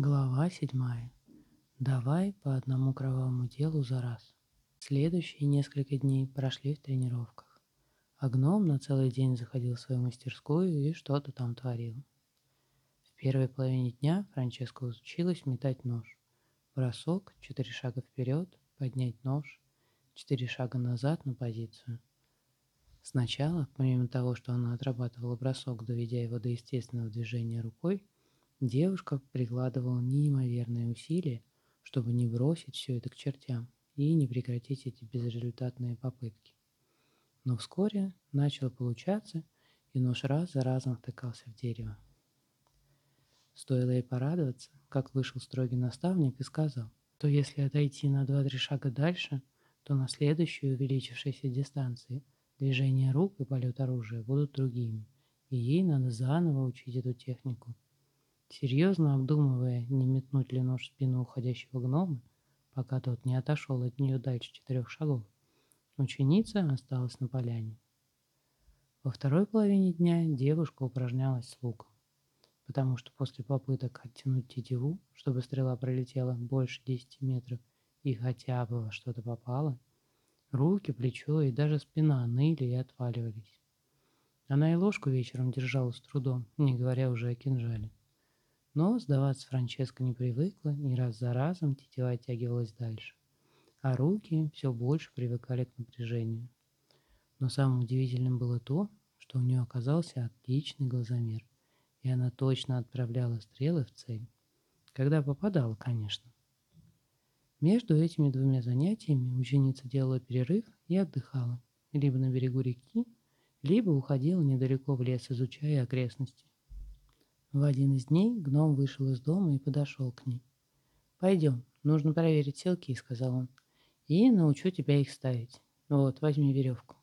Глава седьмая. Давай по одному кровавому делу за раз. Следующие несколько дней прошли в тренировках. А гном на целый день заходил в свою мастерскую и что-то там творил. В первой половине дня Франческа училась метать нож. Бросок, четыре шага вперед, поднять нож, четыре шага назад на позицию. Сначала, помимо того, что она отрабатывала бросок, доведя его до естественного движения рукой, девушка прикладывала неимоверные усилия, чтобы не бросить все это к чертям и не прекратить эти безрезультатные попытки. Но вскоре начало получаться, и нож раз за разом втыкался в дерево. Стоило ей порадоваться, как вышел строгий наставник и сказал, что если отойти на два-три шага дальше, то на следующей увеличившейся дистанции – Движения рук и полет оружия будут другими, и ей надо заново учить эту технику. Серьезно обдумывая, не метнуть ли нож в спину уходящего гнома, пока тот не отошел от нее дальше четырех шагов, ученица осталась на поляне. Во второй половине дня девушка упражнялась с луком, потому что после попыток оттянуть тетиву, чтобы стрела пролетела больше 10 метров и хотя бы во что-то попало, Руки, плечо и даже спина ныли и отваливались. Она и ложку вечером держала с трудом, не говоря уже о кинжале. Но сдаваться Франческа не привыкла, и раз за разом тетива оттягивалась дальше, а руки все больше привыкали к напряжению. Но самым удивительным было то, что у нее оказался отличный глазомер, и она точно отправляла стрелы в цель. Когда попадала, конечно. Между этими двумя занятиями ученица делала перерыв и отдыхала, либо на берегу реки, либо уходила недалеко в лес, изучая окрестности. В один из дней гном вышел из дома и подошел к ней. «Пойдем, нужно проверить селки», — сказал он, — «и научу тебя их ставить. Вот, возьми веревку».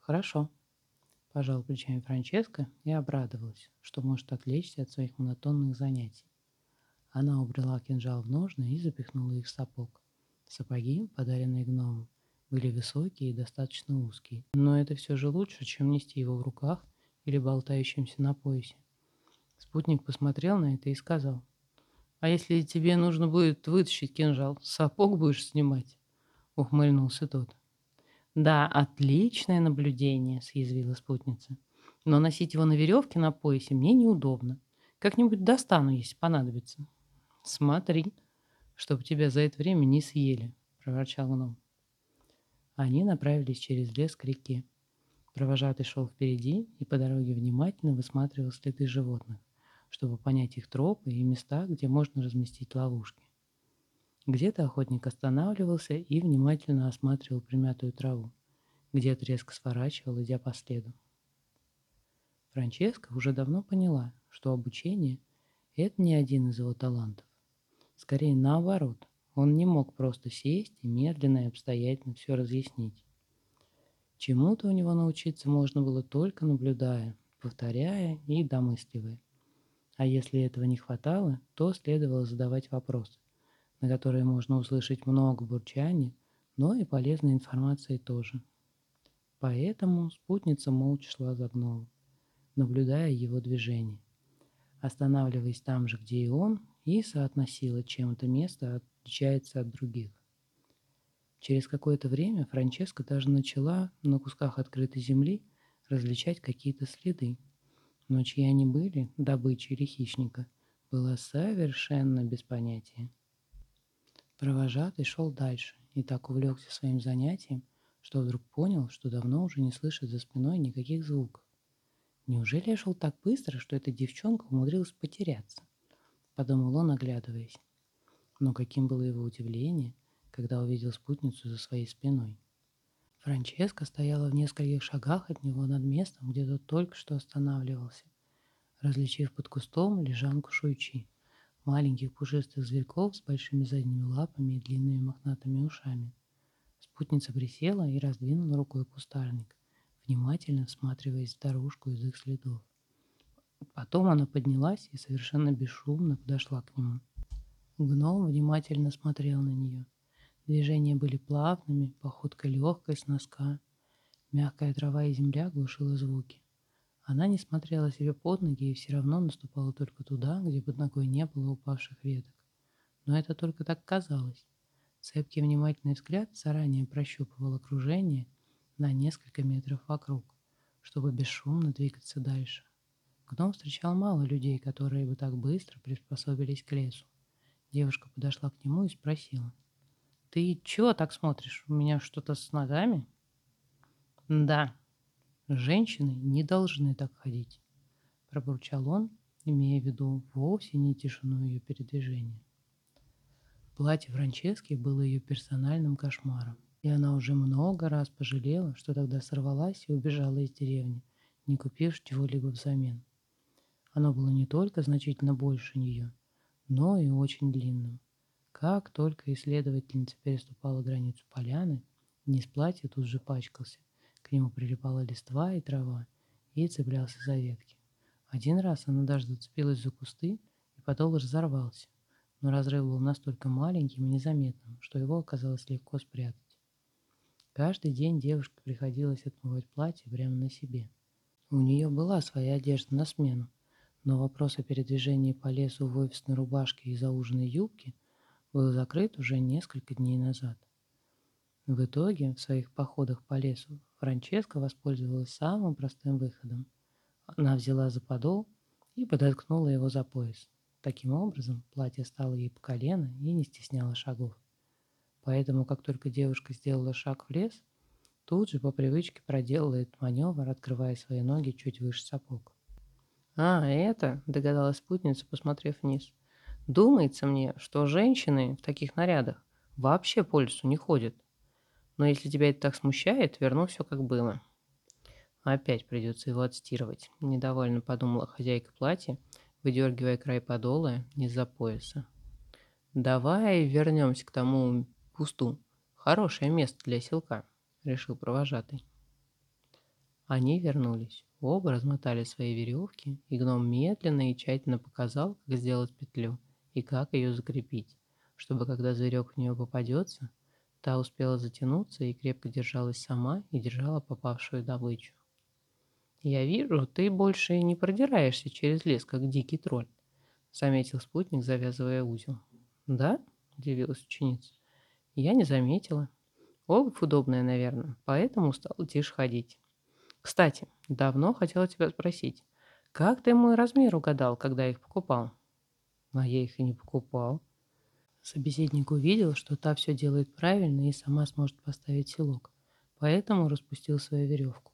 «Хорошо», — пожал плечами Франческо и обрадовалась, что может отвлечься от своих монотонных занятий. Она убрала кинжал в ножны и запихнула их в сапог. Сапоги, подаренные гномом, были высокие и достаточно узкие, но это все же лучше, чем нести его в руках или болтающимся на поясе. Спутник посмотрел на это и сказал, «А если тебе нужно будет вытащить кинжал, сапог будешь снимать?» Ухмыльнулся тот. «Да, отличное наблюдение», — съязвила спутница. «Но носить его на веревке на поясе мне неудобно. Как-нибудь достану, если понадобится». «Смотри, чтобы тебя за это время не съели», — проворчал гном. Они направились через лес к реке. Провожатый шел впереди и по дороге внимательно высматривал следы животных, чтобы понять их тропы и места, где можно разместить ловушки. Где-то охотник останавливался и внимательно осматривал примятую траву, где-то резко сворачивал, идя по следу. Франческа уже давно поняла, что обучение – это не один из его талантов. Скорее наоборот, он не мог просто сесть и медленно и обстоятельно все разъяснить. Чему-то у него научиться можно было только наблюдая, повторяя и домысливая. А если этого не хватало, то следовало задавать вопросы, на которые можно услышать много бурчания, но и полезной информации тоже. Поэтому спутница молча шла за гномом, наблюдая его движение. Останавливаясь там же, где и он, и соотносила, чем это место отличается от других. Через какое-то время Франческа даже начала на кусках открытой земли различать какие-то следы, но чьи они были, добычи или хищника, было совершенно без понятия. Провожатый шел дальше и так увлекся своим занятием, что вдруг понял, что давно уже не слышит за спиной никаких звуков. Неужели я шел так быстро, что эта девчонка умудрилась потеряться? подумал он, оглядываясь. Но каким было его удивление, когда увидел спутницу за своей спиной. Франческа стояла в нескольких шагах от него над местом, где тот только что останавливался, различив под кустом лежанку шуйчи, маленьких пушистых зверьков с большими задними лапами и длинными мохнатыми ушами. Спутница присела и раздвинула рукой кустарник, внимательно всматриваясь в дорожку из их следов. Потом она поднялась и совершенно бесшумно подошла к нему. Гном внимательно смотрел на нее. Движения были плавными, походка легкая с носка. Мягкая трава и земля глушила звуки. Она не смотрела себе под ноги и все равно наступала только туда, где под ногой не было упавших веток. Но это только так казалось. Цепкий внимательный взгляд заранее прощупывал окружение на несколько метров вокруг, чтобы бесшумно двигаться дальше. Гном встречал мало людей, которые бы так быстро приспособились к лесу. Девушка подошла к нему и спросила. «Ты чего так смотришь? У меня что-то с ногами?» «Да, женщины не должны так ходить», – пробурчал он, имея в виду вовсе не тишину ее передвижения. Платье Франчески было ее персональным кошмаром, и она уже много раз пожалела, что тогда сорвалась и убежала из деревни, не купив чего-либо взамен. Оно было не только значительно больше нее, но и очень длинным. Как только исследовательница переступала границу поляны, низ платья тут же пачкался, к нему прилипала листва и трава и цеплялся за ветки. Один раз она даже зацепилась за кусты, и подол разорвался но разрыв был настолько маленьким и незаметным, что его оказалось легко спрятать. Каждый день девушке приходилось отмывать платье прямо на себе. У нее была своя одежда на смену, но вопрос о передвижении по лесу в офисной рубашке и зауженной юбке был закрыт уже несколько дней назад. В итоге в своих походах по лесу Франческа воспользовалась самым простым выходом. Она взяла за подол и подоткнула его за пояс. Таким образом, платье стало ей по колено и не стесняло шагов. Поэтому, как только девушка сделала шаг в лес, тут же по привычке проделала этот маневр, открывая свои ноги чуть выше сапог. «А, это?» – догадалась спутница, посмотрев вниз. «Думается мне, что женщины в таких нарядах вообще по лесу не ходят. Но если тебя это так смущает, верну все как было». Опять придется его отстирывать, недовольно подумала хозяйка платья выдергивая край подола из-за пояса. «Давай вернемся к тому кусту. Хорошее место для селка», — решил провожатый. Они вернулись. Оба размотали свои веревки, и гном медленно и тщательно показал, как сделать петлю и как ее закрепить, чтобы когда зверек в нее попадется, та успела затянуться и крепко держалась сама и держала попавшую добычу. «Я вижу, ты больше не продираешься через лес, как дикий тролль», — заметил спутник, завязывая узел. «Да?» — удивилась ученица. «Я не заметила. Обувь удобная, наверное, поэтому стала тише ходить. Кстати, давно хотела тебя спросить, как ты мой размер угадал, когда их покупал?» «А я их и не покупал». Собеседник увидел, что та все делает правильно и сама сможет поставить селок, поэтому распустил свою веревку.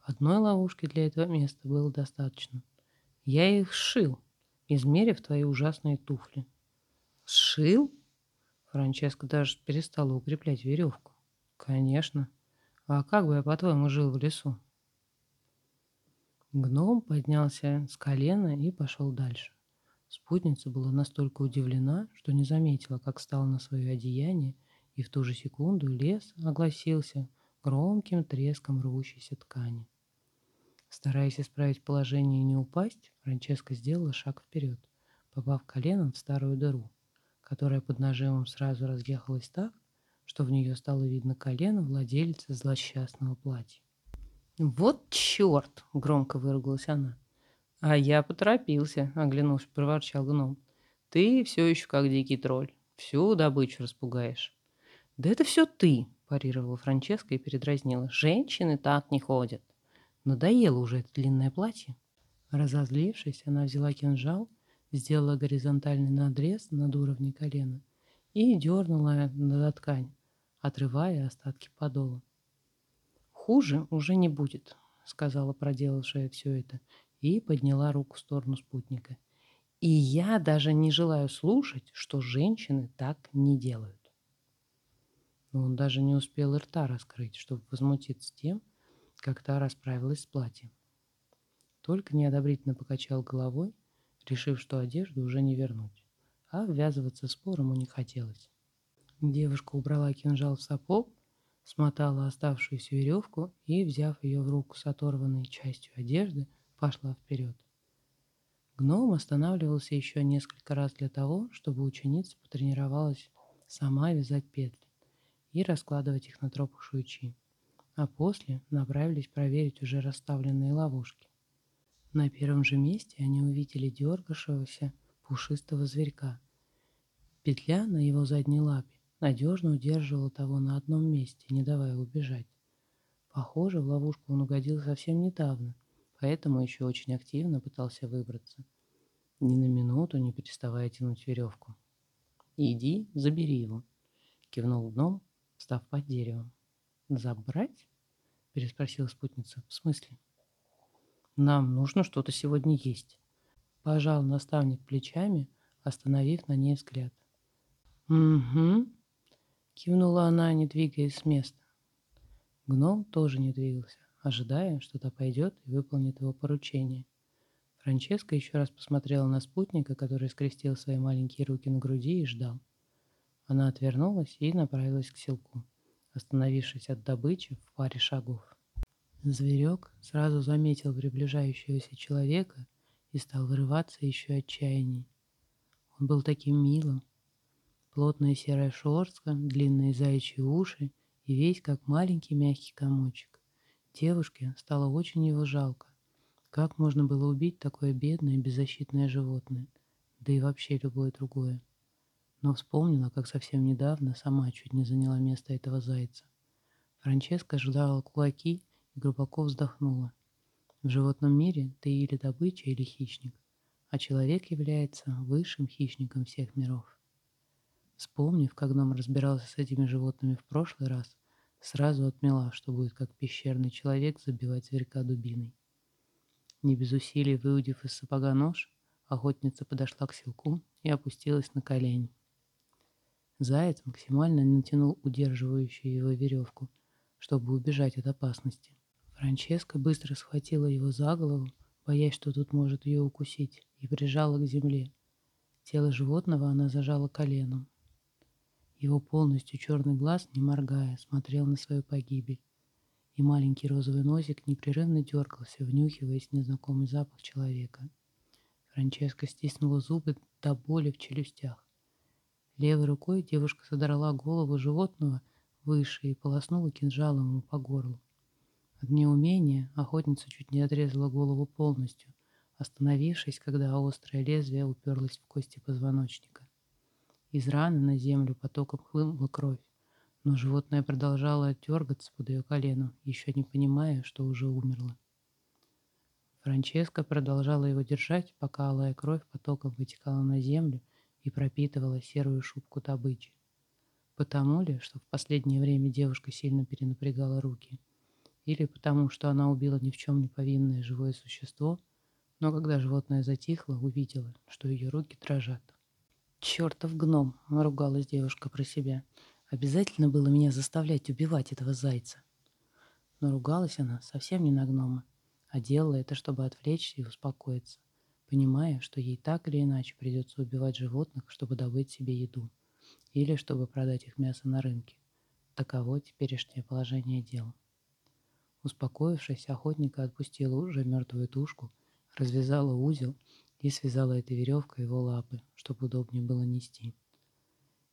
Одной ловушки для этого места было достаточно. Я их сшил, измерив твои ужасные туфли. Сшил? Франческа даже перестала укреплять веревку. Конечно. А как бы я, по-твоему, жил в лесу? Гном поднялся с колена и пошел дальше. Спутница была настолько удивлена, что не заметила, как встал на свое одеяние, и в ту же секунду лес огласился громким треском рвущейся ткани. Стараясь исправить положение и не упасть, Франческа сделала шаг вперед, попав коленом в старую дыру, которая под нажимом сразу разъехалась так, что в нее стало видно колено владельца злосчастного платья. «Вот черт!» — громко выругалась она. «А я поторопился», — оглянувшись, проворчал гном. «Ты все еще как дикий тролль. Всю добычу распугаешь». «Да это все ты!» – парировала Франческа и передразнила. «Женщины так не ходят». Надоело уже это длинное платье. Разозлившись, она взяла кинжал, сделала горизонтальный надрез над уровнем колена и дернула на ткань, отрывая остатки подола. «Хуже уже не будет», — сказала проделавшая все это, и подняла руку в сторону спутника. «И я даже не желаю слушать, что женщины так не делают». Но он даже не успел рта раскрыть, чтобы возмутиться тем, как та расправилась с платьем. Только неодобрительно покачал головой, решив, что одежду уже не вернуть, а ввязываться в спор ему не хотелось. Девушка убрала кинжал в сапог, смотала оставшуюся веревку и, взяв ее в руку с оторванной частью одежды, пошла вперед. Гном останавливался еще несколько раз для того, чтобы ученица потренировалась сама вязать петли и раскладывать их на тропах шуйчи а после направились проверить уже расставленные ловушки. На первом же месте они увидели дергавшегося пушистого зверька. Петля на его задней лапе надежно удерживала того на одном месте, не давая убежать. Похоже, в ловушку он угодил совсем недавно, поэтому еще очень активно пытался выбраться, ни на минуту не переставая тянуть веревку. «Иди, забери его», — кивнул гном, встав под деревом. «Забрать?» — переспросила спутница. «В смысле?» «Нам нужно что-то сегодня есть», — пожал наставник плечами, остановив на ней взгляд. «Угу», — кивнула она, не двигаясь с места. Гном тоже не двигался, ожидая, что та пойдет и выполнит его поручение. Франческа еще раз посмотрела на спутника, который скрестил свои маленькие руки на груди и ждал. Она отвернулась и направилась к селку, остановившись от добычи в паре шагов. Зверек сразу заметил приближающегося человека и стал вырываться еще отчаянней. Он был таким милым. Плотная серая шерстка, длинные заячьи уши и весь как маленький мягкий комочек. Девушке стало очень его жалко. Как можно было убить такое бедное беззащитное животное, да и вообще любое другое? Но вспомнила, как совсем недавно сама чуть не заняла место этого зайца. Франческа ждала кулаки и глубоко вздохнула. В животном мире ты или добыча, или хищник, а человек является высшим хищником всех миров. Вспомнив, как гном разбирался с этими животными в прошлый раз, сразу отмела, что будет как пещерный человек забивать зверька дубиной. Не без усилий выудив из сапога нож, охотница подошла к селку и опустилась на колени. Заяц максимально натянул удерживающую его веревку, чтобы убежать от опасности. Франческа быстро схватила его за голову, боясь, что тут может ее укусить, и прижала к земле. Тело животного она зажала коленом. Его полностью черный глаз, не моргая, смотрел на свою погибель и маленький розовый носик непрерывно дергался, внюхиваясь незнакомый запах человека. Франческа стиснула зубы до боли в челюстях. Левой рукой девушка содрала голову животного выше и полоснула кинжалом ему по горлу. От неумения охотница чуть не отрезала голову полностью, остановившись, когда острое лезвие уперлось в кости позвоночника. Из раны на землю потоком хлынула кровь но животное продолжало дергаться под ее коленом, еще не понимая, что уже умерло. Франческа продолжала его держать, пока алая кровь потоком вытекала на землю и пропитывала серую шубку добычи. Потому ли, что в последнее время девушка сильно перенапрягала руки, или потому, что она убила ни в чем не повинное живое существо, но когда животное затихло, увидела, что ее руки дрожат. «Чертов гном!» — ругалась девушка про себя — Обязательно было меня заставлять убивать этого зайца. Но ругалась она совсем не на гнома, а делала это, чтобы отвлечься и успокоиться, понимая, что ей так или иначе придется убивать животных, чтобы добыть себе еду, или чтобы продать их мясо на рынке. Таково теперешнее положение дел. Успокоившись, охотника отпустила уже мертвую тушку, развязала узел и связала этой веревкой его лапы, чтобы удобнее было нести.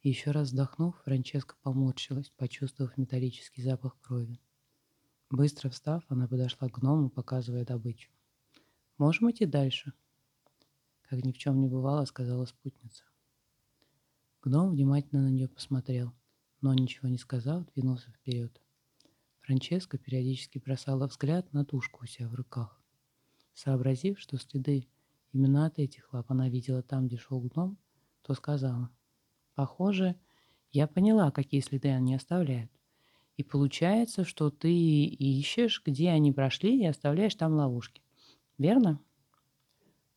Еще раз вздохнув, Франческа поморщилась, почувствовав металлический запах крови. Быстро встав, она подошла к гному, показывая добычу. «Можем идти дальше?» Как ни в чем не бывало, сказала спутница. Гном внимательно на нее посмотрел, но ничего не сказав, двинулся вперед. Франческа периодически бросала взгляд на тушку у себя в руках. Сообразив, что следы именно от этих лап она видела там, где шел гном, то сказала – Похоже, я поняла, какие следы они оставляют. И получается, что ты ищешь, где они прошли, и оставляешь там ловушки. Верно?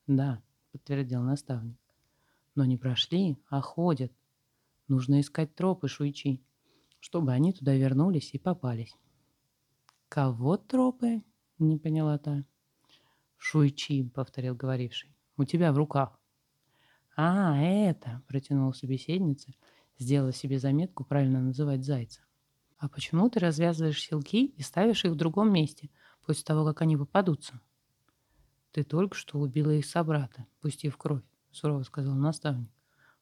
Да, подтвердил наставник. Но не прошли, а ходят. Нужно искать тропы Шуйчи, чтобы они туда вернулись и попались. Кого тропы? Не поняла та. Шуйчи, повторил говоривший. У тебя в руках. «А, это!» – протянула собеседница, сделала себе заметку правильно называть зайца. «А почему ты развязываешь селки и ставишь их в другом месте, после того, как они попадутся?» «Ты только что убила их собрата, пустив кровь», – сурово сказал наставник.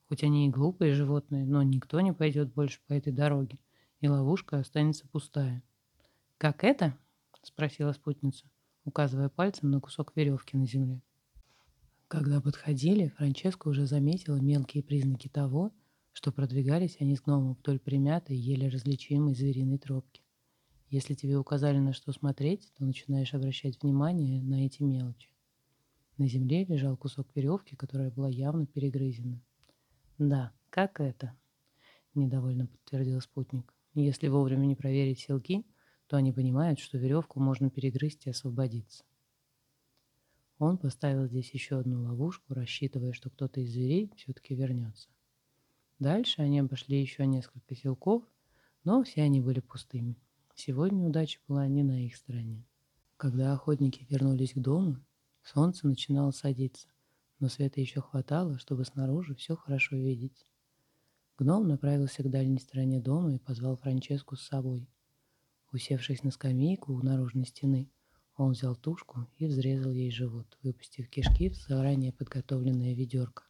«Хоть они и глупые животные, но никто не пойдет больше по этой дороге, и ловушка останется пустая». «Как это?» – спросила спутница. Указывая пальцем на кусок веревки на земле. Когда подходили, Франческа уже заметила мелкие признаки того, что продвигались они с гномом вдоль примятой, еле различимой звериной тропки. Если тебе указали на что смотреть, то начинаешь обращать внимание на эти мелочи. На земле лежал кусок веревки, которая была явно перегрызена. «Да, как это?» – недовольно подтвердил спутник. «Если вовремя не проверить селки, то они понимают, что веревку можно перегрызть и освободиться». Он поставил здесь еще одну ловушку, рассчитывая, что кто-то из зверей все-таки вернется. Дальше они обошли еще несколько селков, но все они были пустыми. Сегодня удача была не на их стороне. Когда охотники вернулись к дому, солнце начинало садиться, но света еще хватало, чтобы снаружи все хорошо видеть. Гном направился к дальней стороне дома и позвал Франческу с собой. Усевшись на скамейку у наружной стены, он взял тушку и взрезал ей живот, выпустив кишки в заранее подготовленное ведерко.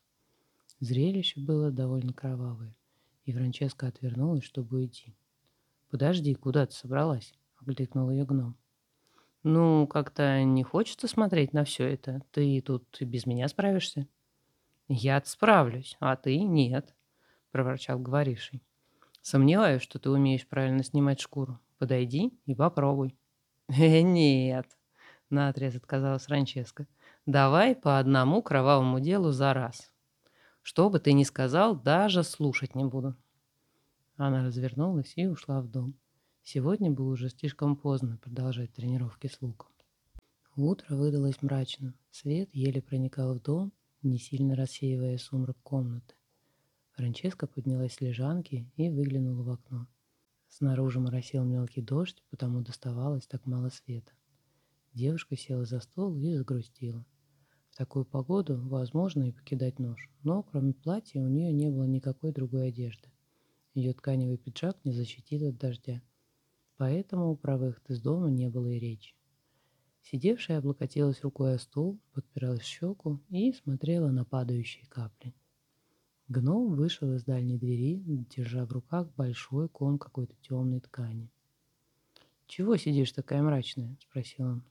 Зрелище было довольно кровавое, и Франческа отвернулась, чтобы уйти. «Подожди, куда ты собралась?» — окликнул ее гном. «Ну, как-то не хочется смотреть на все это. Ты тут без меня справишься?» «Я-то справлюсь, а ты нет», — проворчал говоривший. «Сомневаюсь, что ты умеешь правильно снимать шкуру. Подойди и попробуй». «Э, нет», — наотрез отказалась Франческа. «Давай по одному кровавому делу за раз. Что бы ты ни сказал, даже слушать не буду». Она развернулась и ушла в дом. Сегодня было уже слишком поздно продолжать тренировки с луком. Утро выдалось мрачным. Свет еле проникал в дом, не сильно рассеивая сумрак комнаты. Франческа поднялась с лежанки и выглянула в окно. Снаружи моросил мелкий дождь, потому доставалось так мало света. Девушка села за стол и загрустила. В такую погоду возможно и покидать нож, но кроме платья у нее не было никакой другой одежды. Ее тканевый пиджак не защитит от дождя, поэтому про выход из дома не было и речи. Сидевшая облокотилась рукой о стол, подпиралась щеку и смотрела на падающие капли. Гном вышел из дальней двери, держа в руках большой ком какой-то темной ткани. «Чего сидишь такая мрачная?» – спросил он.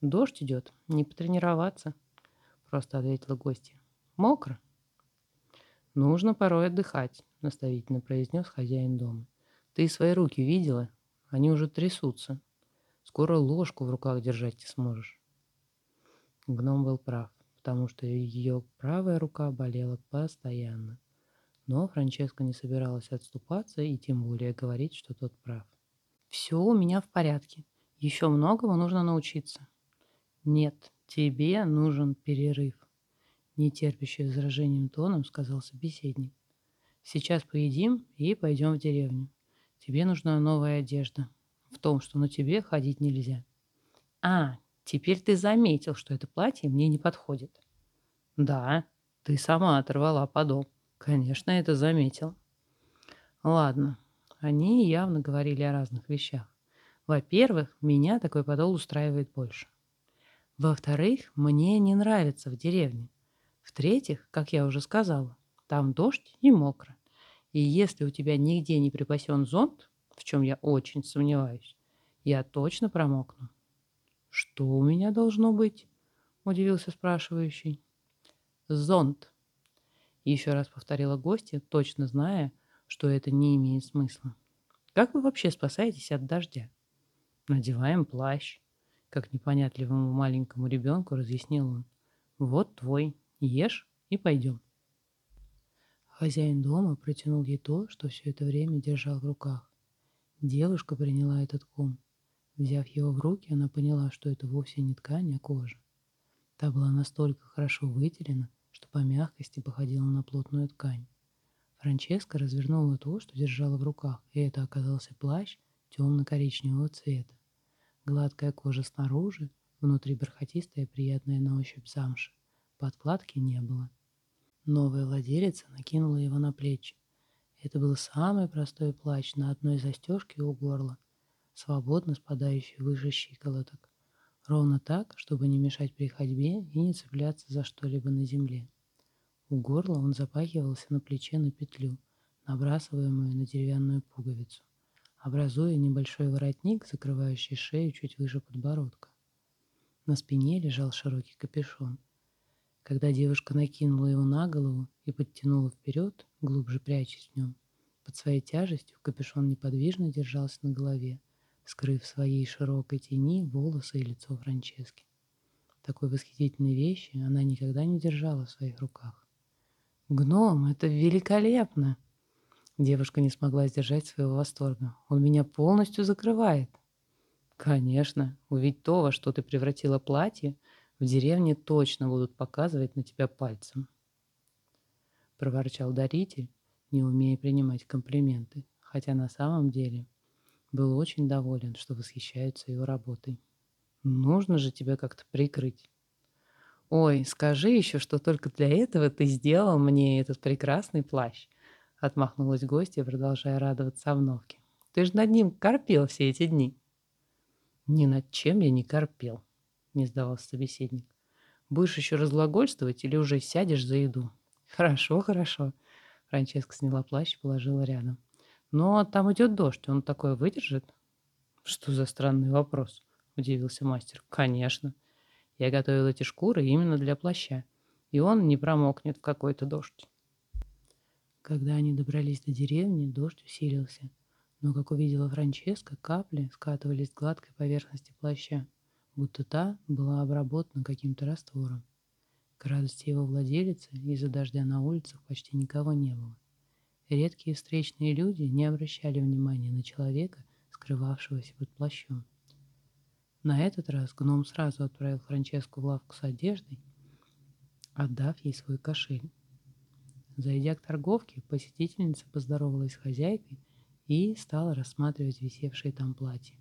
«Дождь идет, не потренироваться», – просто ответила гостья. «Мокро?» «Нужно порой отдыхать», – наставительно произнес хозяин дома. «Ты свои руки видела? Они уже трясутся. Скоро ложку в руках держать не сможешь». Гном был прав, потому что ее правая рука болела постоянно. Но Франческа не собиралась отступаться и тем более говорить, что тот прав. «Все у меня в порядке. Еще многому нужно научиться». «Нет, тебе нужен перерыв», нетерпящий возражением тоном сказал собеседник. «Сейчас поедим и пойдем в деревню. Тебе нужна новая одежда. В том, что на тебе ходить нельзя». «А, теперь ты заметил, что это платье мне не подходит». «Да, ты сама оторвала подол. Конечно, это заметил». «Ладно, они явно говорили о разных вещах. Во-первых, меня такой подол устраивает больше. Во-вторых, мне не нравится в деревне. В-третьих, как я уже сказала, там дождь и мокро. И если у тебя нигде не припасен зонт, в чем я очень сомневаюсь, я точно промокну. Что у меня должно быть? Удивился спрашивающий. Зонт. Еще раз повторила гостья, точно зная, что это не имеет смысла. Как вы вообще спасаетесь от дождя? Надеваем плащ. Как непонятливому маленькому ребенку разъяснил он. Вот твой. Ешь и пойдем. Хозяин дома протянул ей то, что все это время держал в руках. Девушка приняла этот ком. Взяв его в руки, она поняла, что это вовсе не ткань, а кожа. Та была настолько хорошо выделена, что по мягкости походила на плотную ткань. Франческа развернула то, что держала в руках, и это оказался плащ темно-коричневого цвета. Гладкая кожа снаружи, внутри бархатистая приятная на ощупь замша. Подкладки не было. Новая владелица накинула его на плечи. Это был самый простой плащ на одной застежке у горла, свободно спадающий выше щиколоток. Ровно так, чтобы не мешать при ходьбе и не цепляться за что-либо на земле. У горла он запахивался на плече на петлю, набрасываемую на деревянную пуговицу, образуя небольшой воротник, закрывающий шею чуть выше подбородка. На спине лежал широкий капюшон. Когда девушка накинула его на голову и подтянула вперед, глубже прячась в нем, под своей тяжестью капюшон неподвижно держался на голове, скрыв своей широкой тени волосы и лицо Франчески. Такой восхитительной вещи она никогда не держала в своих руках. «Гном, это великолепно!» Девушка не смогла сдержать своего восторга. «Он меня полностью закрывает!» «Конечно, увидеть то, во что ты превратила платье, в деревне точно будут показывать на тебя пальцем!» Проворчал даритель, не умея принимать комплименты, хотя на самом деле был очень доволен, что восхищаются его работой. Нужно же тебя как-то прикрыть. Ой, скажи еще, что только для этого ты сделал мне этот прекрасный плащ. Отмахнулась гостья, продолжая радоваться обновке. Ты же над ним корпел все эти дни. Ни над чем я не корпел, не сдавался собеседник. Будешь еще разглагольствовать или уже сядешь за еду? Хорошо, хорошо. Франческа сняла плащ и положила рядом. Но там идет дождь, он такое выдержит? Что за странный вопрос? – удивился мастер. «Конечно. Я готовил эти шкуры именно для плаща, и он не промокнет в какой-то дождь». Когда они добрались до деревни, дождь усилился, но, как увидела Франческа, капли скатывались с гладкой поверхности плаща, будто та была обработана каким-то раствором. К радости его владелицы из-за дождя на улицах почти никого не было. Редкие встречные люди не обращали внимания на человека, скрывавшегося под плащом. На этот раз гном сразу отправил Франческу в лавку с одеждой, отдав ей свой кошель. Зайдя к торговке, посетительница поздоровалась с хозяйкой и стала рассматривать висевшие там платья,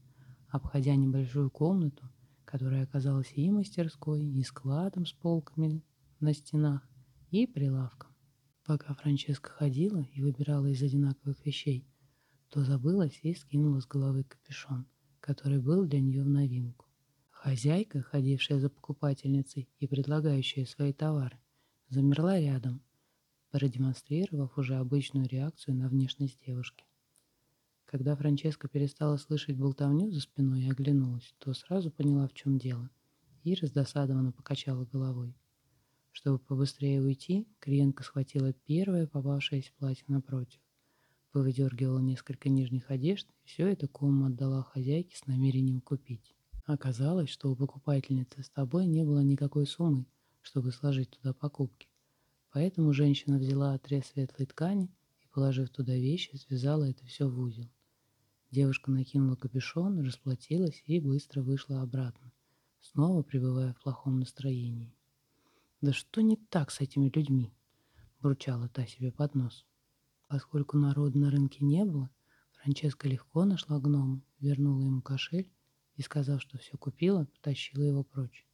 обходя небольшую комнату, которая оказалась и мастерской, и складом с полками на стенах, и прилавком. Пока Франческа ходила и выбирала из одинаковых вещей, то забылась и скинула с головы капюшон который был для нее в новинку. Хозяйка, ходившая за покупательницей и предлагающая свои товары, замерла рядом, продемонстрировав уже обычную реакцию на внешность девушки. Когда Франческа перестала слышать болтовню за спиной и оглянулась, то сразу поняла, в чем дело, и раздосадованно покачала головой. Чтобы побыстрее уйти, клиентка схватила первое попавшееся платье напротив повыдергивала несколько нижних одежд, и все это кому отдала хозяйке с намерением купить. Оказалось, что у покупательницы с тобой не было никакой суммы, чтобы сложить туда покупки. Поэтому женщина взяла отрез светлой ткани и, положив туда вещи, связала это все в узел. Девушка накинула капюшон, расплатилась и быстро вышла обратно, снова пребывая в плохом настроении. «Да что не так с этими людьми?» – бурчала та себе под нос. Поскольку народа на рынке не было, Франческа легко нашла гнома, вернула ему кошель и, сказав, что все купила, потащила его прочь.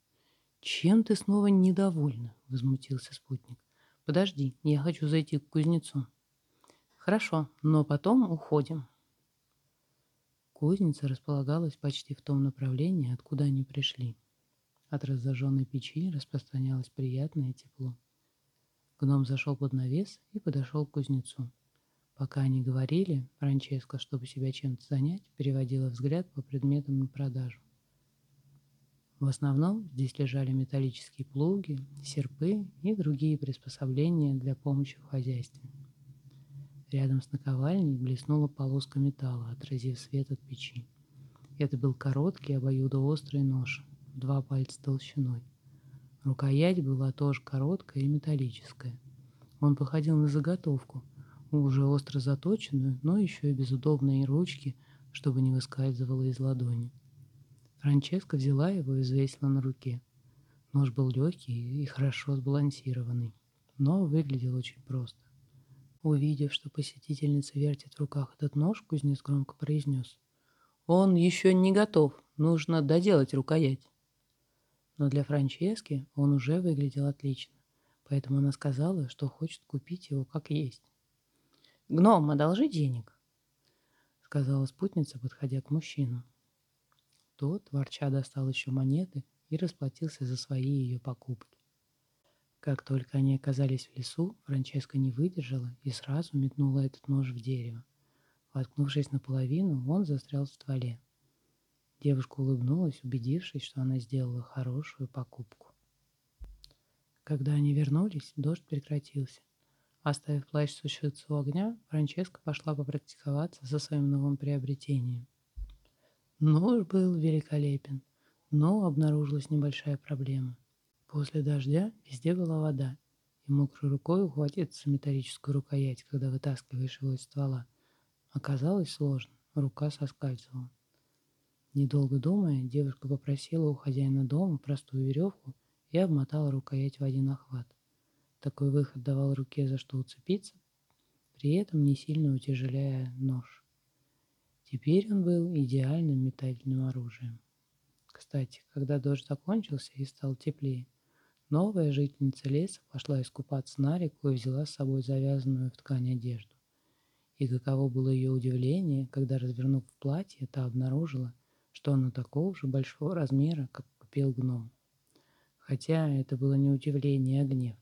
«Чем ты снова недовольна?» — возмутился спутник. «Подожди, я хочу зайти к кузнецу». «Хорошо, но потом уходим». Кузница располагалась почти в том направлении, откуда они пришли. От разожженной печи распространялось приятное тепло. Гном зашел под навес и подошел к кузнецу. Пока они говорили, Франческа, чтобы себя чем-то занять, переводила взгляд по предметам на продажу. В основном здесь лежали металлические плуги, серпы и другие приспособления для помощи в хозяйстве. Рядом с наковальней блеснула полоска металла, отразив свет от печи. Это был короткий обоюдоострый нож, два пальца толщиной. Рукоять была тоже короткая и металлическая. Он походил на заготовку – уже остро заточенную, но еще и без удобной ручки, чтобы не выскальзывала из ладони. Франческа взяла его и взвесила на руке. Нож был легкий и хорошо сбалансированный, но выглядел очень просто. Увидев, что посетительница вертит в руках этот нож, кузнец громко произнес. «Он еще не готов, нужно доделать рукоять». Но для Франчески он уже выглядел отлично, поэтому она сказала, что хочет купить его как есть. «Гном, одолжи денег», — сказала спутница, подходя к мужчину. Тот, ворча, достал еще монеты и расплатился за свои ее покупки. Как только они оказались в лесу, Франческа не выдержала и сразу метнула этот нож в дерево. Воткнувшись наполовину, он застрял в стволе. Девушка улыбнулась, убедившись, что она сделала хорошую покупку. Когда они вернулись, дождь прекратился. Оставив плащ сушиться у огня, Франческа пошла попрактиковаться со своим новым приобретением. Нож был великолепен, но обнаружилась небольшая проблема. После дождя везде была вода, и мокрой рукой ухватиться за металлическую рукоять, когда вытаскиваешь его из ствола, оказалось сложно, рука соскальзывала. Недолго думая, девушка попросила у хозяина дома простую веревку и обмотала рукоять в один охват. Такой выход давал руке за что уцепиться, при этом не сильно утяжеляя нож. Теперь он был идеальным метательным оружием. Кстати, когда дождь закончился и стал теплее, новая жительница леса пошла искупаться на реку и взяла с собой завязанную в ткань одежду. И каково было ее удивление, когда, развернув платье, та обнаружила, что оно такого же большого размера, как купил гном. Хотя это было не удивление, а гнев.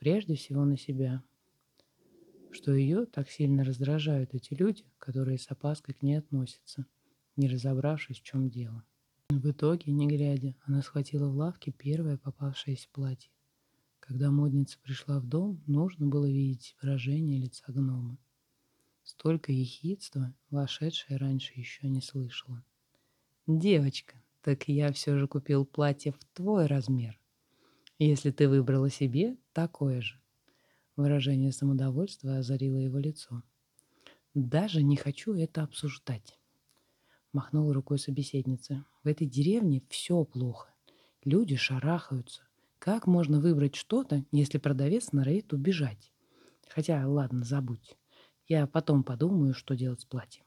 Прежде всего на себя, что ее так сильно раздражают эти люди, которые с опаской к ней относятся, не разобравшись, в чем дело. В итоге, не глядя, она схватила в лавке первое попавшееся платье. Когда модница пришла в дом, нужно было видеть выражение лица гнома. Столько ехидства вошедшая раньше еще не слышала. «Девочка, так я все же купил платье в твой размер, если ты выбрала себе такое же. Выражение самодовольства озарило его лицо. «Даже не хочу это обсуждать», — махнула рукой собеседница. «В этой деревне все плохо. Люди шарахаются. Как можно выбрать что-то, если продавец норовит убежать? Хотя, ладно, забудь. Я потом подумаю, что делать с платьем».